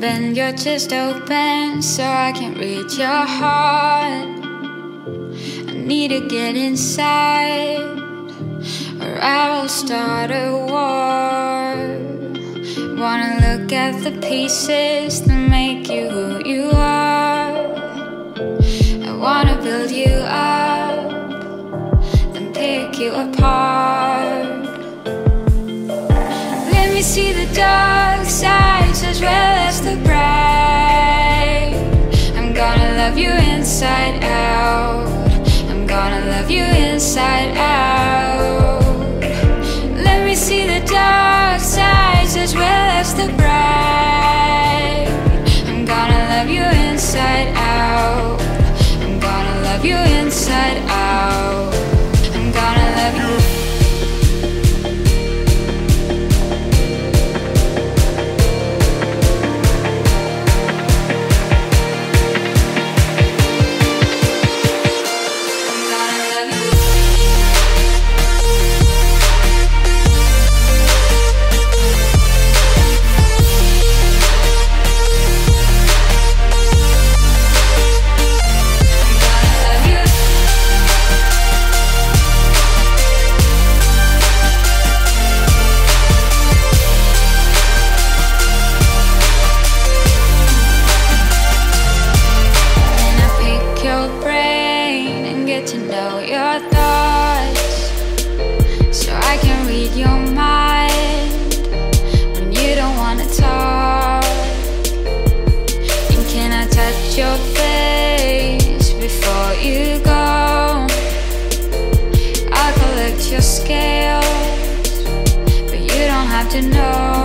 Bend your chest open so I can reach your heart. I need to get inside, or I will start a war. Wanna look at the pieces that make you who you are. I wanna build you up, then pick you apart. Let me see the dark the bright. I'm gonna love you inside out. I'm gonna love you inside out. Let me see the dark sides as well as the bright. Your face before you go? I'll collect your scales, but you don't have to know